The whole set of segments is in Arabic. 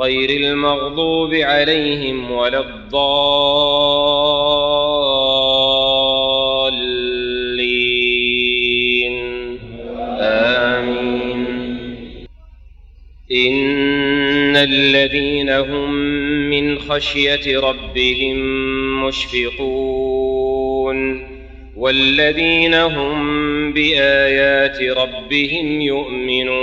غير المغضوب عليهم ولا الضالين. آمين. إن الذين هم من خشية ربهم مشفقون. والذين هم بآيات ربهم يؤمنون.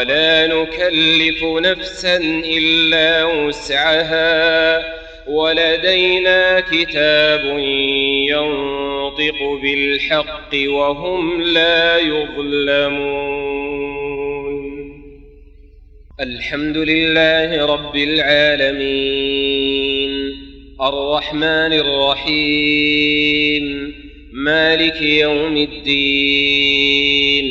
ولا نكلف نفسا إلا وسعها. ولدينا كتاب ينطق بالحق وهم لا يظلمون. الحمد لله رب العالمين. الرحمن الرحيم. مالك يوم الدين.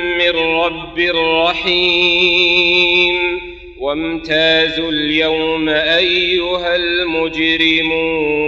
رب رحيم وامتازوا اليوم أيها المجرمون.